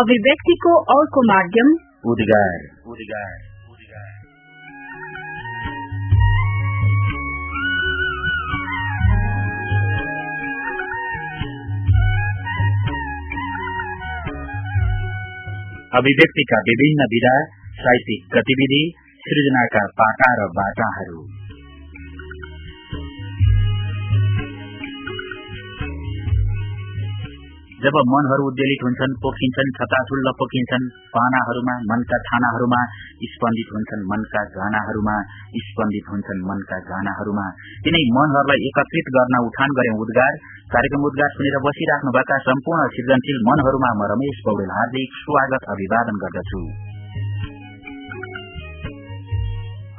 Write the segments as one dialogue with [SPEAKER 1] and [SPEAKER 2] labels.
[SPEAKER 1] अभिव्यक्तिको अर्को माध्यम।
[SPEAKER 2] उद्गार। उद्गार अभिव्यक्तिका विभिन्न विधा साहित्यिक गतिविधि सृजनाका पाटा र बाटाहरू जब मनहरू उद्वेलित हुन्छन् पोखिन्छन् छताछुल्ल पोखिन्छन् पानाहरूमा मनका थानाहरूमा स्पन्दित हुन्छन् मनका गानाहरूमा स्पन्दित हुन्छन् मनका गानाहरूमा। तिनै मनहरूलाई एकत्रित गर्न उठान गरे उद्गार। कार्यक्रम उद्गार सुनेर बसिराख्नुभएका सम्पूर्ण सृजनशील मनहरूमा म रमेश पौडेल हार्दिक स्वागत अभिवादन गर्दछु।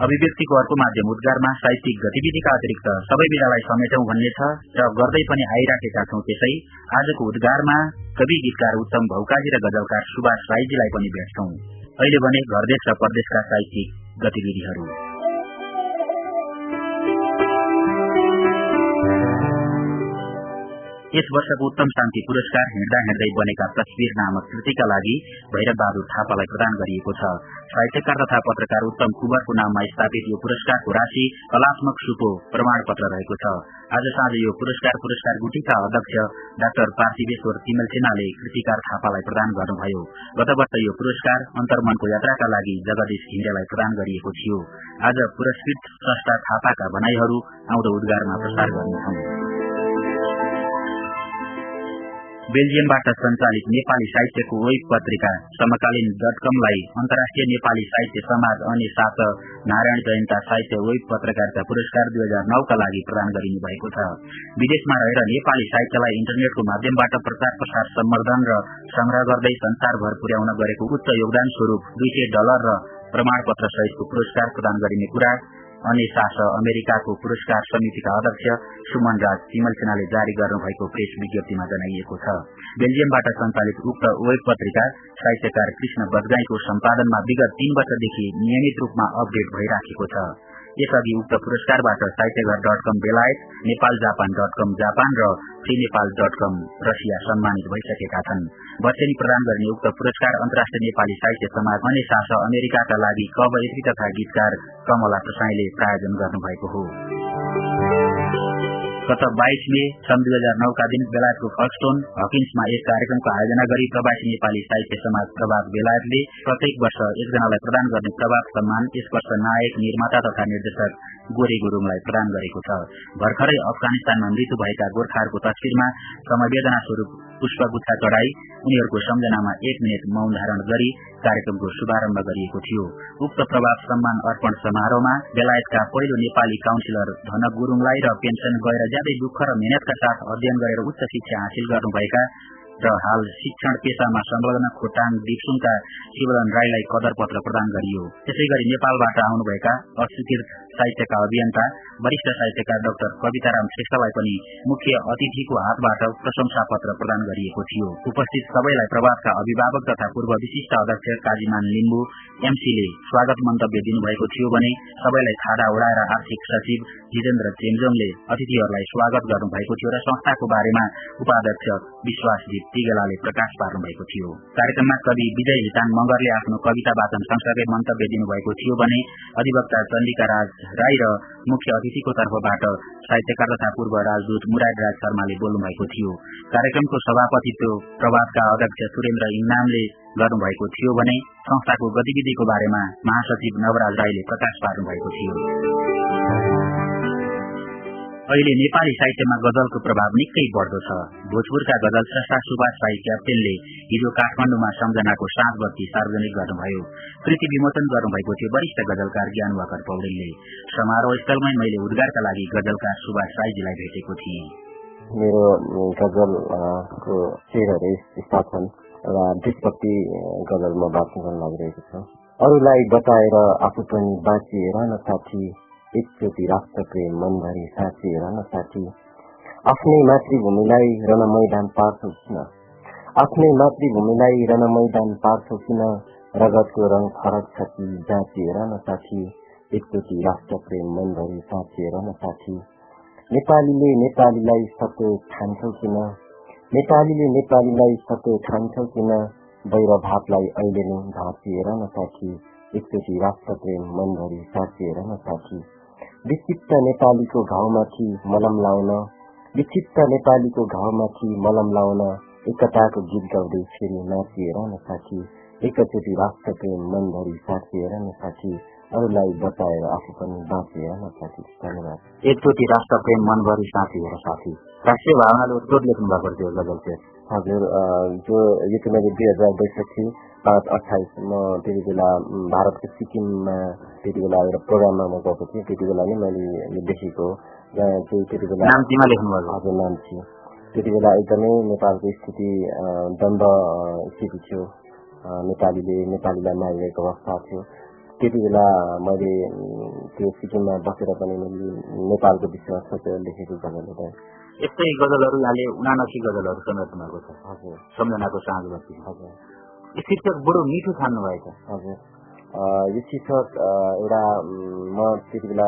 [SPEAKER 2] अभिव्यक्तिको अर्को माध्यम उद्गारमा साहित्यिक गतिविधिका अतिरिक्त सबै विधालाई समेटौं भन्ने छ र गर्दै पनि आइराखेका छौं त्यसै आजको उद्गारमा कवि गीतकार उत्तम भौकाजी र गजलकार सुभाष राईजीलाई पनि भेट्छौं। अहिले भने घरदेश र परदेशका साहित्यिक गतिविधिहरू। यस वर्षको उत्तम शान्ति पुरस्कार हिँड्दा हिँड्दै बनेका तस्विर नामक कृतिका लागि भैरव बहादुर थापालाई प्रदान गरिएको छ। साहित्यकार तथा पत्रकार उत्तम कुवरको नाममा स्थापित यो पुरस्कारको राशि कलात्मक सुको प्रमाण पत्र रहेको छ। आज साँझ यो पुरस्कार पुरस्कार गुटीका अध्यक्ष डाक्टर पार्थिवेश्वर तिमल सिन्हाले कृतिकार थापालाई प्रदान गर्नुभयो। गत वर्ष यो पुरस्कार अन्तर्मनको यात्राका लागि जगदीश घिमिरेलाई प्रदान गरिएको थियो। आज पुरस्कृत संस्था थापाका भनाईहरू आउँदो उद्गारमा प्रसार गर्नेछौं। बेल्जियमबाट सञ्चालित नेपाली साहित्यको वेब पत्रिका समकालीन डट कमलाई अन्तर्राष्ट्रिय नेपाली साहित्य समाज अनि सात नारायण जयन्ता साहित्य वेब पत्रकारिता पुरस्कार दुई हजार नौका लागि प्रदान गरिनु भएको छ। विदेशमा रहेर नेपाली साहित्यलाई इन्टरनेटको माध्यमबाट प्रचार प्रसार सम्वर्धन र संग्रह गर्दै संसारभर पुर्याउन गरेको उच्च योगदान स्वरूप दुई सय डलर र प्रमाणपत्र सहितको पुरस्कार प्रदान गरिने कुरा अनेसास अमेरिकाको पुरस्कार समितिका अध्यक्ष सुमन राज तिमल सेनाले जारी गर्नुभएको प्रेस विज्ञप्तिमा जनाइएको छ। बेल्जियमबाट सञ्चालित उक्त वेब पत्रिका साहित्यकार कृष्ण बजगाईको सम्पादनमा विगत तीन वर्षदेखि नियमित रूपमा अपडेट भइराखेको छ। यसअघि उक्त पुरस्कारबाट Sahityaghar dot com Belayat Nepal Japan dot com Japan र free Nepal dot com Russia सम्मानित भइसकेका छन्। वर्षेनी प्रदान गर्ने उक्त पुरस्कार अन्तर्राष्ट्रिय नेपाली साहित्य समाज अनेसास अमेरिकाका लागि कवयत्री तथा गीतकार कमला प्रसाईले प्रायोजन गर्नुभएको हो। गत बाइस मे सन् दुई हजार नौका दिन बेलायतको फक्सटोन हकिन्समा एक कार्यक्रमको आयोजना गरी प्रवासी नेपाली साहित्य समाज प्रभात बेलायतले प्रत्येक वर्ष एकजनालाई प्रदान गर्ने प्रभात सम्मान यस वर्ष नायक निर्माता तथा निर्देशक गोरे गुरूङलाई प्रदान गरेको छ। भर्खरै अफगानिस्तानमा मृत्यु भएका गोर्खाहरूको तस्विरमा समवेदना स्वरूप पुष्पगुच्छा चढ़ाई उनीहरूको सम्झनामा एक मिनट मौन धारण गरी कार्यक्रमको शुभारम्भ गरिएको थियो। उक्त प्रभाव सम्मान अर्पण समारोहमा बेलायतका पहिलो नेपाली काउन्सिलर धनक गुरूङलाई र पेन्सन गएर ज्यादै दुःख र मेहनतका साथ अध्ययन गरेर उच्च शिक्षा हासिल गर्नुभएका र हाल शिक्षण पेशामा संलग्न खोटाङ दिप्सुङका शिवलन राईलाई कदर पत्र प्रदान गरियो। त्यसै गरी नेपालबाट आउनुभएका अस्वीकृत साहित्यका अभियन्ता वरिष्ठ साहित्यकार डाक्टर कविताराम श्रेष्ठलाई पनि मुख्य अतिथिको हातबाट प्रशंसा पत्र प्रदान गरिएको थियो। उपस्थित सबैलाई प्रभातका अभिभावक तथा पूर्व विशिष्ट अध्यक्ष काजीमान लिम्बू एमसीले स्वागत मन्तव्य दिनुभएको थियो भने सबैलाई खाडा उडाएर आर्थिक सचिव जितेन्द्र चेम्जोङले अतिथिहरूलाई स्वागत गर्नुभएको थियो र संस्थाको बारेमा उपाध्यक्ष विश्वासजीत तिगेलाले प्रकाश पार्नु भएको थियो। कार्यक्रममा कवि विजय हिताङ मगरले आफ्नो कविता वाचन सँगसँगै मन्तव्य दिनुभएको थियो भने अधिवक्ता चण्डिका राज राई र मुख्य अतिथिको तर्फबाट साहित्यकार तथा पूर्व राजदूत मुराद राज शर्माले बोल्नु भएको थियो। कार्यक्रमको सभापतित्व प्रभातका अध्यक्ष सुरेन्द्र इङनामले गर्नुभएको थियो भने संस्थाको गतिविधिको बारेमा महासचिव नवराज राईले प्रकाश पार्नु भएको थियो। अहिले नेपाली साहित्यमा गजलको प्रभाव निकै बढ्दो छ। भोजपुरका गजल स्रष्टा सुभाष राई क्याप्टेनले हिजो काठमाडौँमा सम्झनाको सात बत्ती सार्वजनिक गर्नुभयो। कृति विमोचन गर्नुभएको थियो वरिष्ठ गजलकार ज्ञान वाकर पौडेलले। समारोह स्थलमै मैले उद्गारका लागि गजलकार सुभाष राईजीलाई भेटेको थिएँ।
[SPEAKER 3] मेरो गजलको शेरहरू यस्ता छन् र देशभक्ति गजल म लागिरहेको छ। अरूलाई बताएर आफू पनि बाँचिएर न साथी। एकचोटि राष्ट्र प्रेम मनभरि साँची हेर न साथी आफ्नै मातृभूमिलाई रन मैदान पार्छौ किन आफ्नै मातृभूमिलाई रन मैदान पार्छौ किन रगतको रङ फरक छ कि जाँची हेर न साथी एकचोटि राष्ट्र प्रेम मनभरि हेर न साथी नेपालीले नेपालीलाई सतो ठान्छौ किन नेपालीले नेपालीलाई सतो ठान्छौ किन वैर भावलाई अहिले नै भाँचिएर न साथी एकचोटि राष्ट्र प्रेम मनभरि साँचिएर न साथी विक्षिप्त नेपालीको घाउमाथि मलम लाउन विक्षिप्त नेपालीको घाउमाथि मलम लाउन एकताको गीत गाउँदै फेरि नाचिएर न साथी एकचोटि राष्ट्र प्रेम मनभरि साँचिएर न साथी अरूलाई बचाएर आफू पनि बाँचिएर न साथी। धन्यवाद।
[SPEAKER 2] एकचोटि राष्ट्र प्रेम मनभरि साँचिएर साथी। राष्ट्रिय भावनाले उत्रोट लेख्नु भएको थियो गजल
[SPEAKER 3] हजुर जो यो चाहिँ मैले दुई हजार बैसठी पाँच अठाइस म त्यति बेला भारतको सिक्किममा त्यति बेला एउटा प्रोग्राममा म गएको थिएँ त्यति बेला नै मैले यो देखेको। जहाँ चाहिँ त्यति बेला हजुर नाम थियो। त्यति बेला एकदमै नेपालको स्थिति द्वन्द स्थिति थियो। नेपालीले नेपालीलाई मारिरहेको अवस्था थियो। त्यति बेला मैले त्यो सिक्किममा बसेर पनि मैले नेपालको विषयमा सोचेर लेखेको गजल हो
[SPEAKER 2] यस्तै गजलहरू यहाँले उनासी गजलहरू छ।
[SPEAKER 3] हजुर।
[SPEAKER 2] सम्झनाको साँझ
[SPEAKER 3] हजुर।
[SPEAKER 2] शीर्षक बडो मिठो छान्नु भएको
[SPEAKER 3] हजुर। यो शीर्षक एउटा म त्यति बेला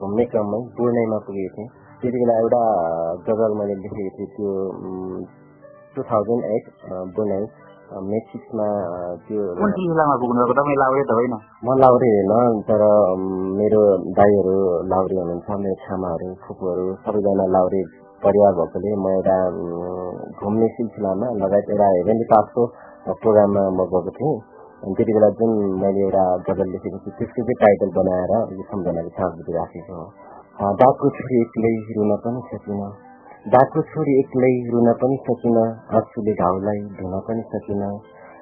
[SPEAKER 3] घुम्ने क्रममै पूर्णैमा पुगेको थिएँ। त्यति बेला एउटा गजल मैले लेखेको थिएँ। त्यो टु थाउजन्ड एट बुनाइ मेक्सिक्समा त्यो
[SPEAKER 2] होइन?
[SPEAKER 3] म लाउरे होइन तर मेरो दाईहरू लाउरे हुनुहुन्छ मेरो छामाहरू फुपूहरू सबैजना लाउरे परिवार भएकोले म एउटा घुम्ने सिलसिलामा लगायत एउटा हेभेन्ली पासको प्रोग्राममा म गएको थिएँ अनि त्यति बेला जुन मैले एउटा गजल लेखेको थिएँ त्यसको चाहिँ टाइटल बनाएर यो सम्झनाको साँझ राखेको हो डाकको छोरी एक्लै रुन पनि सकिनँ डाको छोरी एक्लै रुन पनि सकिन आँसुले घाउलाई धुन पनि सकिन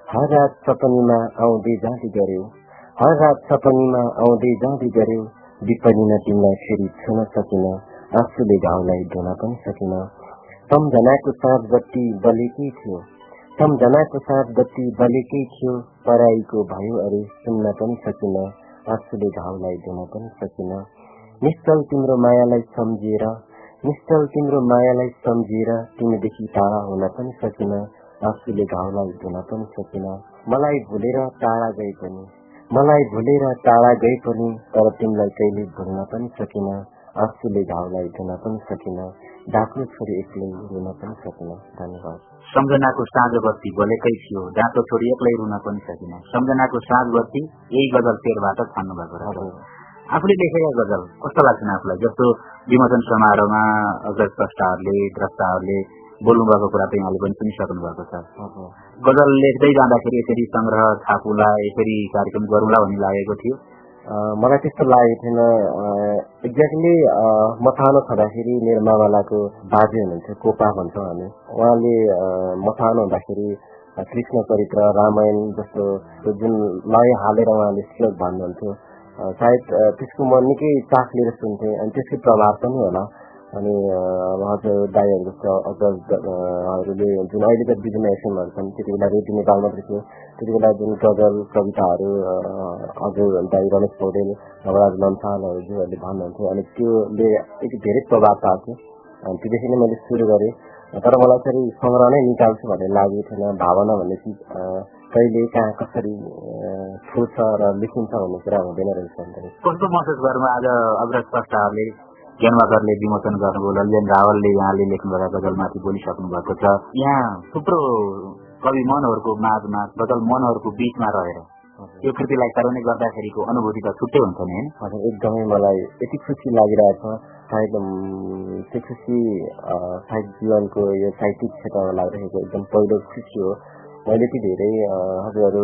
[SPEAKER 3] हर रात सपनीमा आउँदै जाँदै गर्यो हर रात सपनीमा आउँदै जाँदै गर्यो विपनीमा तिमीलाई फेरि छुन सकिन आँसुले घाउलाई धुन पनि सकिन सम्झनाको साँझ बत्ती बलेकै थियो सम्झनाको साँझ बत्ती बलेकै थियो पराईको भयो अरे सुन्न पनि सकिन आँसुले घाउलाई धुन पनि सकिन। निश्चल तिम्रो मायालाई सम्झिएर निश्चल तिम्रो मायालाई सम्झिएर तिमीदेखि टाढा हुन पनि सकिन आँसुले घाउलाई धुन पनि सकिन। मलाई भुलेर टाढा गए पनि मलाई भुलेर टाढा गए पनि तर तिमीलाई कहिले भुल्न पनि सकिन आँसुले घाउलाई धुन पनि सकिन डाक्रो छोरी एक्लै रुन पनि सकिन। धन्यवाद।
[SPEAKER 2] सम्झनाको साँझ बत्ती बोलेकै थियो। डाँटो छोरी एक्लै रुन पनि सकिन। सम्झनाको साँझ बत्ती यही गजल पेटबाट छान्नु भएको आफूले लेखेका गजल कस्तो लाग्छन् आफूलाई? जस्तो विमोचन समारोहमा अग्रज प्रष्टाहरूले द्रष्टाहरूले बोल्नुभएको कुरा त यहाँले पनि सुनिसक्नु भएको छ। गजल लेख्दै जाँदाखेरि यसरी संग्रह छापुला यसरी कार्यक्रम गरौँला भन्ने लागेको थियो।
[SPEAKER 3] मलाई त्यस्तो लागेको थिएन एक्ज्याक्टली म सानो छँदाखेरि मेरो मामालाको बाजे हुनुहुन्थ्यो कोपा भन्छौँ हामी उहाँले म हुँदाखेरि कृष्ण चरित्र रामायण जस्तो जुन लय हालेर उहाँले श्लोक भन्नुहुन्थ्यो सायद त्यसको म निकै चाख लिएर सुन्थेँ अनि त्यसको प्रभाव पनि होला अनि हजुर दाईहरू जस्तो अग्रजहरूले जुन अहिलेका एफएमहरू छन् त्यति बेला रेडियो नेपाल मात्रै थियो त्यति बेला जुन गजल कविताहरू हजुर दाई रमेश पौडेल नवराज लम्सालहरूज्यूहरूले भन्नुहुन्थ्यो अनि त्योले एक धेरै प्रभाव पार्थ्यो अनि त्योदेखि नै मैले सुरु गरेँ तर मलाई चाहिँ सङ्ग्रह नै निकाल्छु भन्ने लागेको थिएन भावना भन्ने चिज कहिले कहाँ कसरी फुल्छ र लेखिन्छ भन्ने कुरा हुँदैन रहेछ
[SPEAKER 2] कस्तो महसुस गर्नु आज अग्रज प्रष्टाहरूले ज्ञानवादरले विमोचन गर्नुभयो ललियन रावलले यहाँले लेख्नुभएको गजलमाथि बोलिसक्नु भएको छ यहाँ थुप्रो कवि मनहरूको माझमा गजल मनहरूको बिचमा रहेर यो कृतिलाई साह्रै गर्दाखेरिको अनुभूति त छुट्टै हुन्छ नि
[SPEAKER 3] होइन एकदमै मलाई यति खुसी लागिरहेछ सायद त्यो खुसी साहित्य जीवनको यो साहित्यिक क्षेत्रमा लागिरहेको एकदम पहिलो खुसी हो मैले यति धेरै हजुरहरू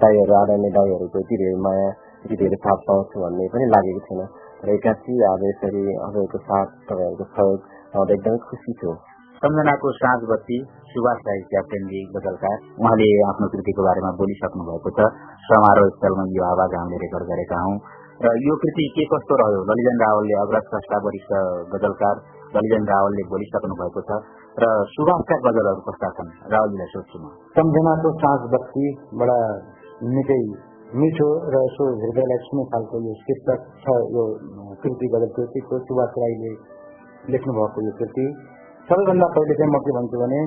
[SPEAKER 3] दाईहरू आदरणीय दाईहरूको यति धेरै माया यति धेरै साथ पाउँछु भन्ने पनि लागेको थिएन र एकासी अब यसरी हजुरहरूको साथ तपाईँहरूको सहयोग आउँदा एकदमै खुसी छु
[SPEAKER 2] सम्झनाको साँझ बत्ती सुभाष राई क्याप्टेनजी गजलकार उहाँले आफ्नो कृतिको बारेमा बोलिसक्नु भएको छ समारोह स्थलमा यो आवाज हामीले रेकर्ड गरेका हौँ र यो कृति के कस्तो रह्यो ललिजन रावलले अग्रज स्रष्टा वरिष्ठ गजलकार ललिजन रावलले बोलिसक्नु भएको छ र सुभाषका गजलहरू कस्ता छन् रावलजीलाई सोध्छु म
[SPEAKER 4] सम्झनाको साँझ बत्ती बडा निकै मिठो र यसो हृदयलाई छुने खालको यो शीर्षक छ यो कृति गजल कृतिको सुभाष राईले लेख्नु भएको यो कृति। सबैभन्दा पहिले चाहिँ म के भन्छु भने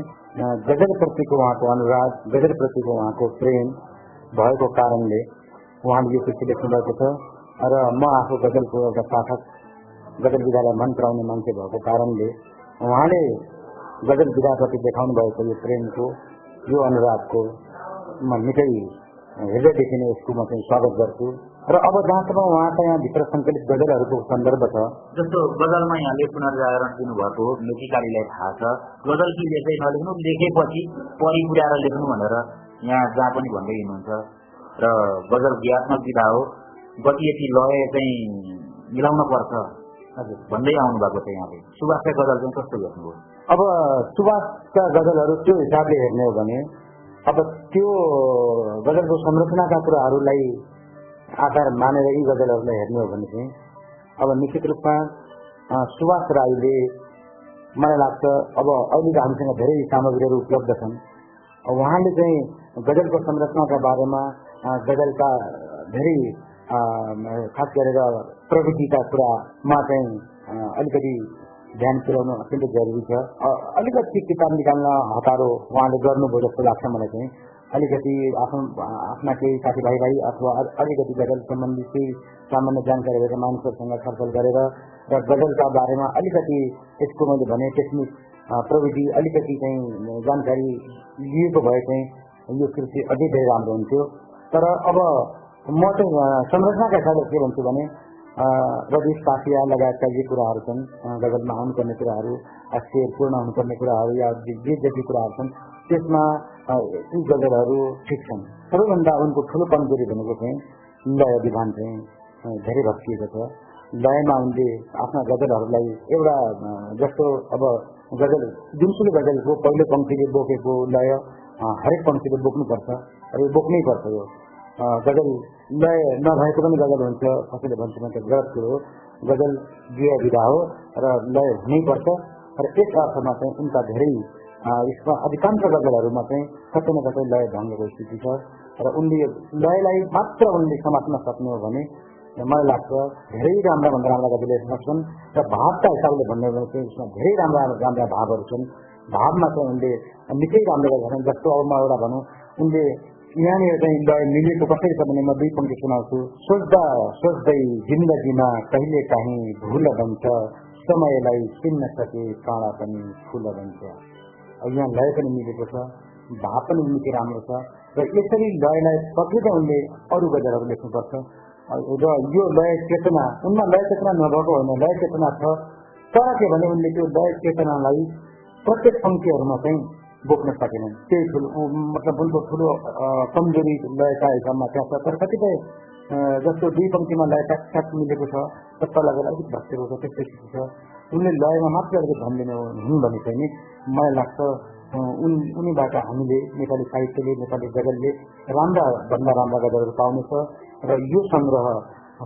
[SPEAKER 4] गजलप्रतिको उहाँको अनुराग गजलप्रतिको उहाँको प्रेम भएको कारणले उहाँले यो कृति लेख्नु भएको छ। र म आफू गजलको एउटा पाठक गजल विधालाई मन पराउने मान्छे भएको कारणले उहाँले गजल विधाप्रति देखाउनु भएको यो प्रेमको यो अनुरागको म निकै हृदयदेखि नै यसको म चाहिँ स्वागत गर्छु र अब जहाँसम्म उहाँका यहाँभित्र सङ्कलित गजलहरूको सन्दर्भ छ
[SPEAKER 2] जस्तो गजलमा यहाँले पुनर्जागरण दिनुभएको लेखिकारीलाई थाहा छ गजल कि लेखै नलेख्नु लेखेपछि परि पुर्याएर लेख्नु भनेर यहाँ जहाँ पनि भन्दै हिँड्नुहुन्छ र गजल क्रियात्मक विधा हो गति यति लय चाहिँ मिलाउन पर्छ हजुर भन्दै आउनु भएको छ यहाँले सुभाषका गजल चाहिँ कस्तो हेर्नुभयो
[SPEAKER 4] अब सुभाषका गजलहरू त्यो हिसाबले हेर्ने हो भने अब त्यो गजलको संरचनाका कुराहरूलाई आधार मानेर यी गजलहरूलाई हेर्ने हो भने चाहिँ अब निश्चित रूपमा सुभाष राईले मलाई लाग्छ अब अहिले हामीसँग धेरै सामग्रीहरू उपलब्ध छन्। उहाँले चाहिँ गजलको संरचनाका बारेमा गजलका धेरै खास गरेर प्रविधिका कुरामा चाहिँ अलिकति ध्यान पुर्याउनु अत्यन्तै जरुरी छ अलिकति किताब निकाल्न हतारो उहाँले गर्नुभयो जस्तो लाग्छ मलाई चाहिँ अलिकति आफ्नो आफ्ना केही साथीभाइलाई अथवा अलिकति गजल सम्बन्धी केही सामान्य जानकारीहरू मानिसहरूसँग छलफल गरेर र गजलका बारेमा अलिकति यसको मैले भने टेक्निक प्रविधि अलिकति चाहिँ जानकारी लिएको भए चाहिँ यो कृषि अझै धेरै राम्रो हुन्थ्यो तर अब म चाहिँ संरचनाका हिसाबले के भन्छु भने रजिस काफिया लगायतका जे कुराहरू छन् गजलमा आउनुपर्ने कुराहरू शेर पूर्ण हुनुपर्ने कुराहरू या जे जति कुराहरू छन् त्यसमा यी गजलहरू ठिक छन् सबैभन्दा उनको ठुलो कमजोरी भनेको चाहिँ लय विधान चाहिँ धेरै भत्किएको छ लयमा उनले आफ्ना गजलहरूलाई एउटा जस्तो अब गजल जुनसुकै गजलको पहिलो पङ्क्तिले बोकेको लय हरेक पङ्क्तिले बोक्नुपर्छ र यो बोक्नै पर्छ यो गजल लय नभएको पनि गजल हुन्छ कसैले भन्छ भने गलत कुरो गजल गृह विधा हो र लय हुनैपर्छ र यस अर्थमा चाहिँ उनका धेरै यसमा अधिकांश गजलहरूमा चाहिँ कतै न कतै लय भङ्गको स्थिति छ र उनले लयलाई मात्र उनले समात्न सक्ने हो भने मलाई लाग्छ धेरै राम्रा भन्दा राम्रा गजल सक्छन् र भावका हिसाबले भन्ने हो भने चाहिँ यसमा धेरै राम्रा राम्रा भावहरू छन् भावमा चाहिँ उनले निकै राम्रो गर्छन् जस्तो अब म एउटा भनौँ उनले यहाँनिर चाहिँ मिलेको कसरी छ भने म दुई पङ्क्ति सुनाउँछु सोच्दा सोच्दै जिन्दगीमा कहिले काहीँ भुल बन्छ समयलाई चिन्न सके काँडा पनि फुल बन्छ यहाँ लय पनि मिलेको छ भाव पनि निकै राम्रो छ र यसरी लयलाई पक्रिँदा उनले अरू गजलहरू लेख्नुपर्छ र यो लय चेतना उनमा लय चेतना नभएको होइन लय चेतना छ तर के भने उनले त्यो लय चेतनालाई प्रत्येक पङ्क्तिहरूमा चाहिँ बोक्न सकेनन् त्यही ठुलो मतलब उनको ठुलो कमजोरी लयका हिसाबमा त्यहाँ छ तर कतिपय जस्तो दुई पङ्क्तिमा लय ट्याक मिलेको छ र तल गएर अलिक भत्केको छ त्यस्तै छ। उनले लयमा मात्रै अलिकति ध्यान दिने हुन् भने चाहिँ मलाई लाग्छ उन उनीबाट हामीले नेपाली साहित्यले नेपाली गजलले राम्रा भन्दा राम्रा गजलहरू पाउनेछ। र यो सङ्ग्रह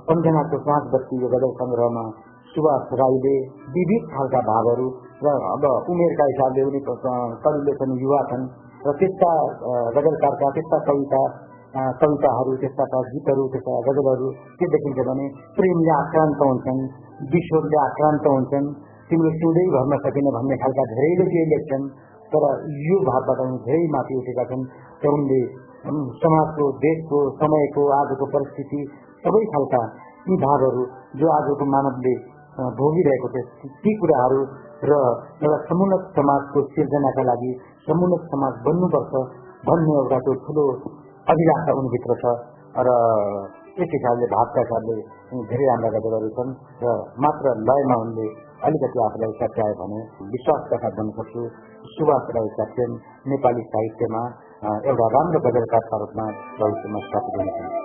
[SPEAKER 4] सम्झनाको पाँच बत्ती यो गजल सङ्ग्रहमा सुभाष राईले विविध खालका भावहरू र अब उमेरका हिसाबले उनी कविले पनि युवा छन् र त्यस्ता गजलकारका त्यस्ता कविता कविताहरू त्यस्ता गीतहरू त्यस्ता गजलहरू के देखिन्छ भने प्रेमले आक्रान्त हुन्छन् विश्वले आक्रान्त हुन्छन् तिम्रो सिउँदै भर्न सकिन भन्ने खालका धेरैले केही लेख्छन् तर यो भावबाट उनी धेरै माथि उठेका छन् र उनले समाजको देशको समयको आजको परिस्थिति सबै खालका यी भावहरू जो आजको मानवले भोगिरहेको छ ती कुराहरू र एउटा समुन्नत समाजको सिर्जनाका लागि समुन्नत समाज बन्नुपर्छ भन्ने एउटा त्यो ठुलो अभिलाषा उनीभित्र छ र एक हिसाबले भावका हिसाबले धेरै राम्रा गजलहरू छन् र मात्र लयमा उनले अलिकति आफूलाई सच्याए भने विश्वासका साथ भन्न सक्छु सुभाष राई सत्यन नेपाली साहित्यमा एउटा राम्रो गजलकारका रूपमा भविष्यमा स्थापित हुनेछन्।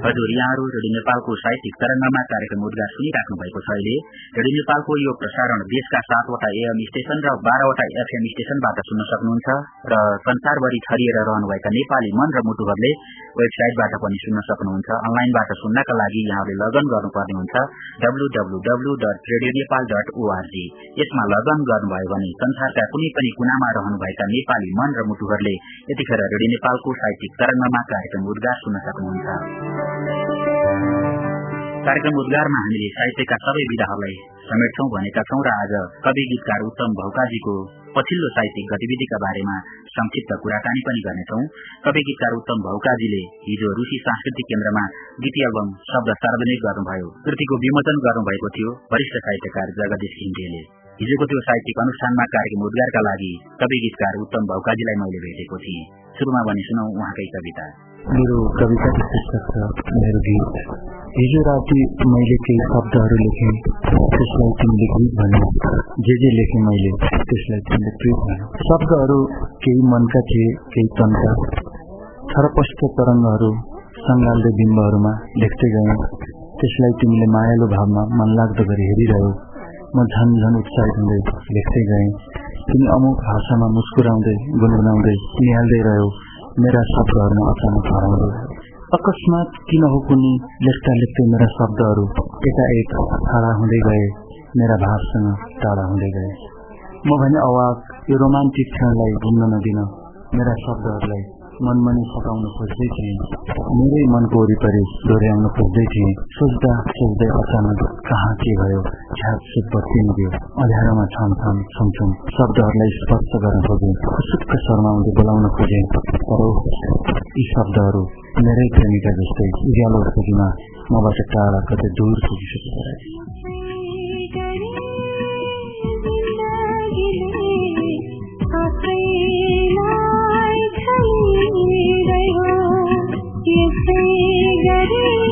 [SPEAKER 2] हजुर यहाँहरू रेडियो नेपालको साहित्यिक तरंगमा कार्यक्रम उद्घार सुनिराख्नु भएको छ अहिले रेडियो नेपालको यो प्रसारण देशका सातवटा एएम स्टेशन र बाह्रवटा एफएम स्टेशनबाट सुन्न सक्नुहुन्छ र संसारभरि छरिएर रहनुभएका नेपाली मन र मुटुहरूले वेबसाइटबाट पनि सुन्न सक्नुहुन्छ अनलाइनबाट सुन्नका लागि यहाँले लगन गर्नुपर्ने हुन्छ डब्लूडब्लूडब्लू यसमा लगन गर्नुभयो भने संसारका कुनै पनि कुनामा रहनुभएका नेपाली मन र मुटुहरूले यतिखेर रेडियो नेपालको साहित्यिक तरंगमा कार्यक्रम उद्घार सुन्न सक्नुहुन्छ कार्यक्रम उद्गारमा हामीले साहित्यका सबै विधाहरूलाई समेट्छौं भनेका छौं र आज कवि गीतकार उत्तम भौकाजीको पछिल्लो साहित्यिक गतिविधिका बारेमा संक्षिप्त कुराकानी पनि गर्नेछौ। कवि गीतकार उत्तम भौकाजीले हिजो रूसी सांस्कृतिक केन्द्रमा गीत एल्बम शब्द सार्वजनिक गर्नुभयो। कृतिको विमोचन गर्नुभएको थियो वरिष्ठ साहित्यकार जगदीश घिम्टेले हिजोको त्यो साहित्यिक अनुष्ठानमा कार्यक्रम उद्गारका लागि कवि गीतकार उत्तम भौकाजीलाई मैले भेटेको थिएँ। शुरूमा भने सुनौ उहाँकै कविता।
[SPEAKER 5] मेरो कविता शीर्षक छ मेरो गीत हिजो राति मैले केही शब्दहरू लेखेँ त्यसलाई तिमीले गीत भन्यो जे जे लेखेँ मैले त्यसलाई तिमीले प्रित भन्यो शब्दहरू केही मनका थिए केही तनका छरपष्ट तरङ्गहरू सङ्गाल्दै बिम्बहरूमा लेख्दै गएँ त्यसलाई तिमीले मायालु भावमा मनलाग्दो गरी हेरिरह्यो म झन झन उत्साहित हुँदै लेख्दै गएँ तिमी अमुक भाषामा मुस्कुराउँदै गुनगुनाउँदै निहाल्दै रह्यो मेरा शब्दहरूमा अचानक हराउँदै अकस्मात किन हो कुनै लेख्दा लेख्दै मेरा शब्दहरू एकाएक टाढा हुँदै गए। मेरा भावसँग टाढा हुँदै गए। म भने अवाक यो रोमान्टिक क्षणलाई घुम्न नदिन। मेरा शब्दहरूलाई मनमनै सकाउन खोज्दै थिएँ। मेरै मनको वरिपरि दोहोऱ्याउन खोज्दै थिएँ। सोच्दा सोच्दै अचानक कहाँ के भयो? छ्याप बत्ती निभ्यो अँध्यारोमा छम छम छुमछुम शब्दहरूलाई स्पर्श गर्न खोजेँ। सुक्क शर्माउँदै बोलाउन खोजेँ तर यी शब्दहरू मेरै प्रेमिका जस्तै उज्यालो खोजीमा मबाट टाढा कतै दूर पुगिसकेको Thank you.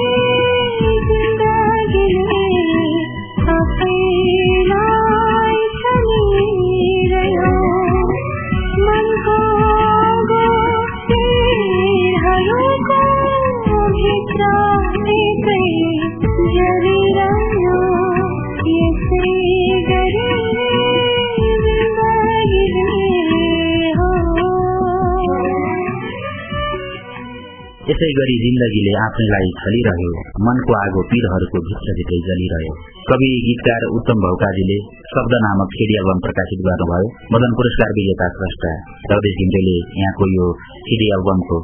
[SPEAKER 2] यसै गरी जिन्दगीले आफैलाई छलिरह्यो। मनको आगो पीरहरूको भित्रभित्रै जलिरह्यो। कवि गीतकार उत्तम भौकाजीले शब्द नामक सिडी एल्बम प्रकाशित गर्नुभयो। मदन पुरस्कार विजेता स्रष्टा जगदेश घिम्रेले यहाँको यो सिडी एल्बमको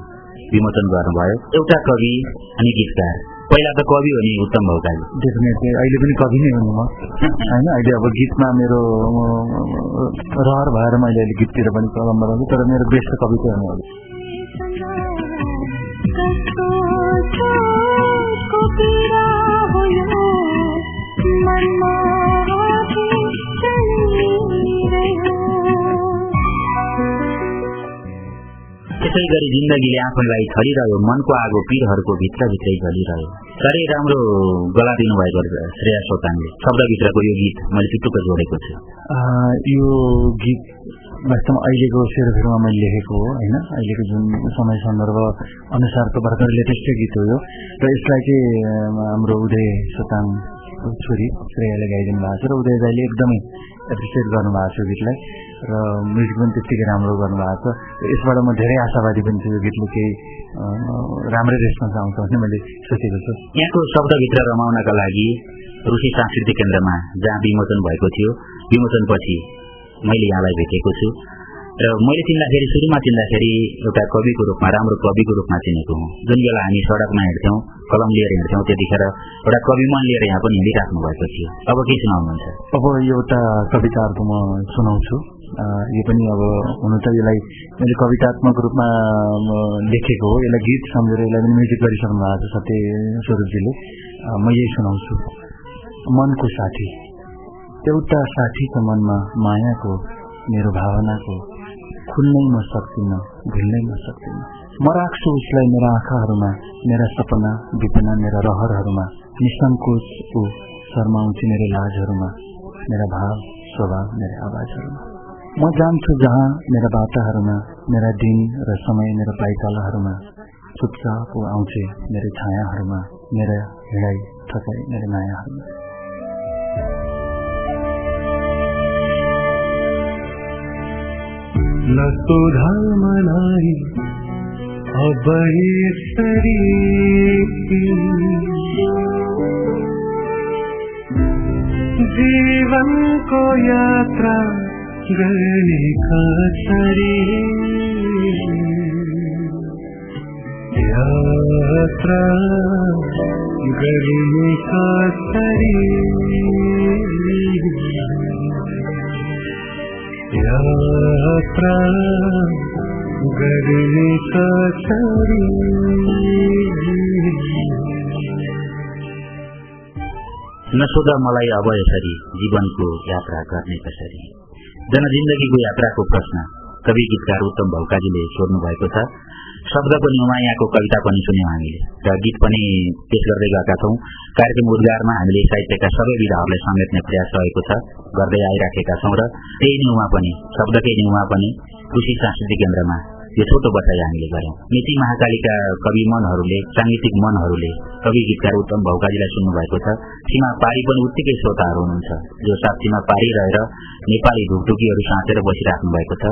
[SPEAKER 2] विमोचन गर्नुभयो। एउटा कवि अनि गीतकार। पहिला त कवि हो नि उत्तम भौकाजी।
[SPEAKER 5] डेफिनेटली अहिले पनि कवि नै हुनु म। होइन अहिले अब गीतमा मेरो रहर भएर मैले अहिले गीततिर पनि कलम बनाउँछु तर मेरो बेस्ट कवि चाहिँ
[SPEAKER 2] त्यसै गरी जिन्दगीले आफैलाई छरिरह्यो मनको आगो पीरहरूको भित्रभित्रै झलिरह्यो। साह्रै राम्रो गला दिनुभएको श्रेया सोताङले शब्दभित्रको यो गीत मैले चुटुक्क जोडेको छु।
[SPEAKER 5] यो गीत वास्तवमा अहिलेको सेरोफेरोमा मैले लेखेको हो होइन? अहिलेको जुन समय सन्दर्भ अनुसारको भर्खर लेटेस्टै गीत हो यो। र यसलाई चाहिँ हाम्रो उदय सोताङ छोरी श्रेयाले गाइदिनु भएको छ र उदय दाईले एकदमै एप्रिसिएट गर्नुभएको छ गीतलाई र म्युजिक पनि त्यत्तिकै राम्रो गर्नुभएको छ यसबाट म धेरै आशावादी पनि छु यो गीतले केही राम्रै रेस्पोन्स आउँछ भन्ने मैले सोचेको छु
[SPEAKER 2] यहाँको शब्दभित्र रमाउनका लागि रुसी सांस्कृतिक केन्द्रमा जहाँ विमोचन भएको थियो विमोचनपछि मैले यहाँलाई भेटेको छु र मैले चिन्दाखेरि सुरुमा चिन्दाखेरि एउटा कविको रूपमा राम्रो कविको रूपमा चिनेको हुँ जुन बेला हामी सडकमा हिँड्थ्यौँ कलम लिएर हिँड्थ्यौँ त्यतिखेर एउटा कवि मन लिएर यहाँ पनि हिँडिराख्नु भएको थियो अब के सुनाउनुहुन्छ
[SPEAKER 5] अब एउटा कविताहरूको म सुनाउँछु यो पनि अब हुनु त यसलाई मैले कवितात्मक रूपमा लेखेको हो यसलाई गीत सम्झेर यसलाई पनि म्युजिक गरिसक्नु भएको छ सत्य स्वरूपजीले म यही सुनाउँछु मनको साथी एउटा साथीको मनमा मायाको मेरो भावनाको खुल्नै म सक्दिनँ भुल्नै म सक्दिनँ म राख्छु उसलाई मेरा आँखाहरूमा मेरा सपना विपना मेरा रहरहरूमा निसङ्कोच ऊ शर्माउँछु मेरो लाजहरूमा मेरा भाव स्वभाव मेरा आवाजहरूमा। म जान्छु जहाँ मेरा बाटाहरूमा मेरा दिन र समय मेरा पाइतालाहरूमा चुपचाप आउँथे मेरो छायाहरूमा मेरा हिँडाइ थकाइ मेरो मायाहरूमा।
[SPEAKER 6] न तु धर्मी अबरीरी जीव को यत्र गर्णी करीहा गर्मिली करी यात्रा गर्ने कसरी
[SPEAKER 2] नसोध मलाई अब यसरी जीवनको यात्रा गर्ने कसरी? जनजिन्दगीको यात्राको प्रश्न, कवि गीतकार उत्तम भौकाजीले सोध्नु भएको छ। शब्द पनि उहाँ यहाँको कविता पनि सुन्यौँ हामीले। र गीत पनि पेश गर्दै गएका छौँ कार्यक्रम उद्गारमा हामीले साहित्यका सबै विधाहरूलाई समेट्ने प्रयास रहेको छ। गर्दै आइराखेका छौँ र त्यही नै उहाँ पनि शब्दकै नै उहाँ पनि कृषि सांस्कृतिक केन्द्रमा यो छोटो बसाइ हामीले गर्यौं नीति महाकालीका कवि मनहरूले साङ्गीतिक मनहरूले कवि गीतकार उत्तम भौकाजीलाई सुन्नु भएको छ। सीमा पारी पनि उत्तिकै श्रोताहरू हुनुहुन्छ। जो साथ सीमा पारी रहेर नेपाली ढुकढुकीहरू साँचेर बसिराख्नु भएको छ।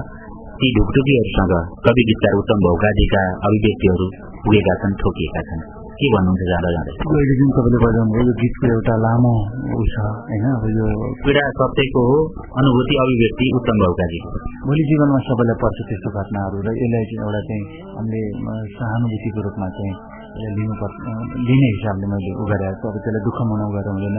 [SPEAKER 2] ती ढुकढुकीहरूसँग कवि गीतकार उत्तम भौकाजीका अभिव्यक्तिहरू पुगेका छन् ठोकिएका छन् के भन्नुहुन्छ जाँदा जाँदै
[SPEAKER 5] अहिले जुन तपाईँले बताउनुभयो यो गीतको एउटा लामो उ छ होइन अब यो
[SPEAKER 2] पीडा सत्यको हो अनुभूति अभिव्यक्ति उत्तम भौकाजी
[SPEAKER 5] भोलि जीवनमा सबैलाई पर्छ त्यस्तो घटनाहरू र यसलाई चाहिँ एउटा चाहिँ हामीले सहानुभूतिको रूपमा चाहिँ यसलाई लिनुपर्छ लिने हिसाबले मैले उ गरेर अब त्यसलाई दुःख मनाउ गरेर हुँदैन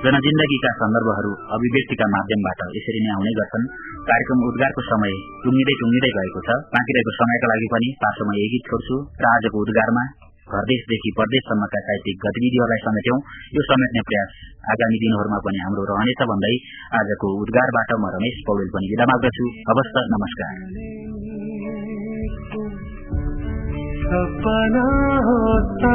[SPEAKER 2] जनजिन्दगीका सन्दर्भहरू अभिव्यक्तिका माध्यमबाट यसरी नै आउने गर्छन्। कार्यक्रम उद्गारको समय टुङ्गिँदै टुङ्गिँदै गएको छ। बाँकी रहेको समयका लागि पनि पासोमा यही गीत छोड्छु। र आजको उद्गारमा घरदेशदेखि परदेशसम्मका साहित्यिक गतिविधिहरूलाई समेट्यौं। यो समेट्ने प्रयास आगामी दिनहरूमा पनि हाम्रो रहनेछ भन्दै आजको उद्गारबाट म रमेश पौडेल पनि विदा माग्दछु। नमस्कार।
[SPEAKER 6] सपना होता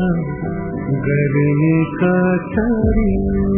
[SPEAKER 6] गर्ने कसरी